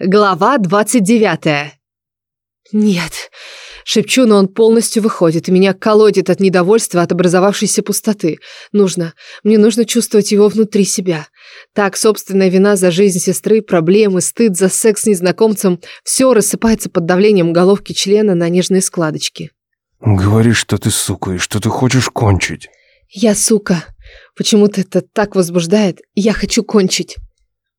Глава 29. Нет. Шепчу, но он полностью выходит, и меня колодит от недовольства от образовавшейся пустоты. Нужно. Мне нужно чувствовать его внутри себя. Так, собственная вина за жизнь сестры, проблемы, стыд за секс с незнакомцем – все рассыпается под давлением головки члена на нежные складочки. Говоришь, что ты сука и что ты хочешь кончить. Я сука. Почему-то это так возбуждает. Я хочу кончить.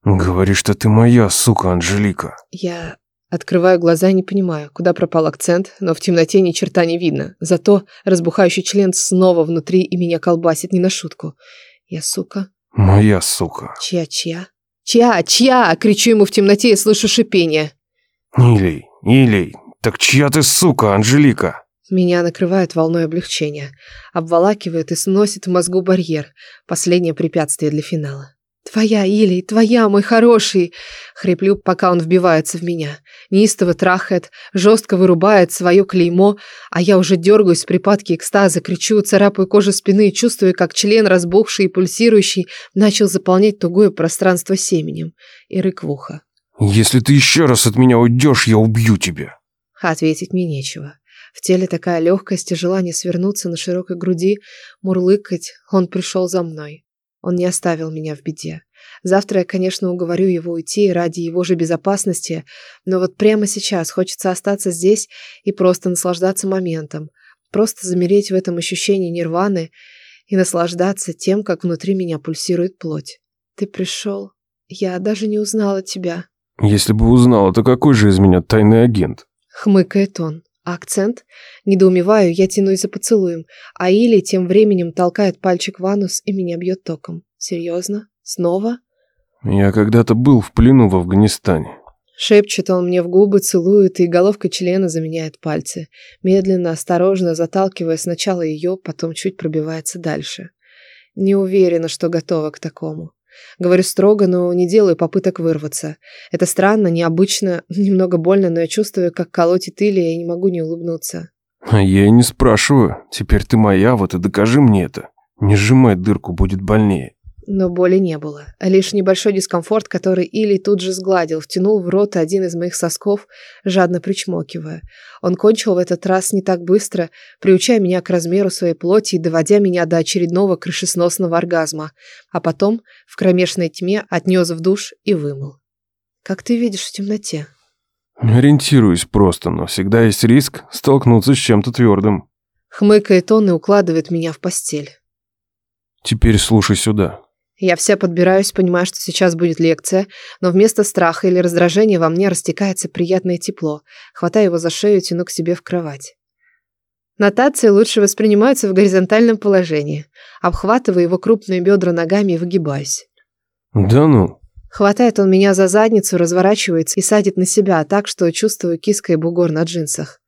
Говоришь, что ты моя сука, Анжелика. Я Открываю глаза и не понимаю, куда пропал акцент, но в темноте ни черта не видно. Зато разбухающий член снова внутри и меня колбасит не на шутку. Я сука. Моя сука. Чья-чья? Чья, чья? Кричу ему в темноте и слышу шипение. Илей, Илей, так чья ты сука, Анжелика? Меня накрывает волной облегчения. Обволакивает и сносит в мозгу барьер. Последнее препятствие для финала. «Твоя, Илей, твоя, мой хороший!» Хриплю, пока он вбивается в меня. Неистово трахает, жестко вырубает свое клеймо, а я уже дергаюсь в припадке экстаза, кричу, царапаю кожу спины и чувствую, как член, разбухший и пульсирующий, начал заполнять тугое пространство семенем. И рык в ухо. «Если ты еще раз от меня уйдешь, я убью тебя!» Ответить мне нечего. В теле такая легкость и желание свернуться на широкой груди, мурлыкать. Он пришел за мной. Он не оставил меня в беде. Завтра я, конечно, уговорю его уйти ради его же безопасности, но вот прямо сейчас хочется остаться здесь и просто наслаждаться моментом, просто замереть в этом ощущении нирваны и наслаждаться тем, как внутри меня пульсирует плоть. Ты пришел. Я даже не узнала тебя. Если бы узнала, то какой же из меня тайный агент? Хмыкает он. А акцент? Недоумеваю, я тянусь за поцелуем, а Или тем временем толкает пальчик в анус и меня бьет током. Серьезно? Снова? Я когда-то был в плену в Афганистане. Шепчет он мне в губы, целует и головкой члена заменяет пальцы. Медленно, осторожно, заталкивая сначала ее, потом чуть пробивается дальше. Не уверена, что готова к такому. Говорю строго, но не делаю попыток вырваться. Это странно, необычно, немного больно, но я чувствую, как колотит Илья, и не могу не улыбнуться. А я и не спрашиваю. Теперь ты моя, вот и докажи мне это. Не сжимай дырку, будет больнее. Но боли не было. Лишь небольшой дискомфорт, который Или тут же сгладил, втянул в рот один из моих сосков, жадно причмокивая. Он кончил в этот раз не так быстро, приучая меня к размеру своей плоти и доводя меня до очередного крышесносного оргазма, а потом в кромешной тьме отнес в душ и вымыл. «Как ты видишь в темноте?» Ориентируюсь просто, но всегда есть риск столкнуться с чем-то твердым. Хмыкает он и укладывает меня в постель. Теперь слушай сюда. Я вся подбираюсь, понимая, что сейчас будет лекция, но вместо страха или раздражения во мне растекается приятное тепло. Хватаю его за шею и тяну к себе в кровать. Нотации лучше воспринимаются в горизонтальном положении. Обхватываю его крупные бедра ногами и выгибаюсь. Да ну? Хватает он меня за задницу, разворачивается и садит на себя так, что чувствую киска и бугор на джинсах.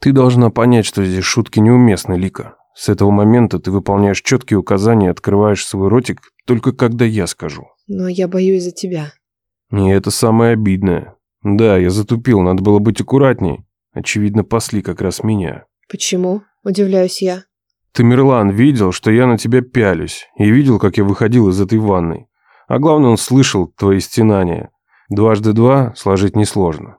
Ты должна понять, что здесь шутки неуместны, Лика. С этого момента ты выполняешь четкие указания, открываешь свой ротик только когда я скажу. Но я боюсь за тебя. И это самое обидное. Да, я затупил, надо было быть аккуратней. Очевидно, пасли как раз меня. Почему? Удивляюсь я. Тамерлан видел, что я на тебя пялюсь, и видел, как я выходил из этой ванной. А главное, он слышал твои стенания. Дважды два сложить несложно.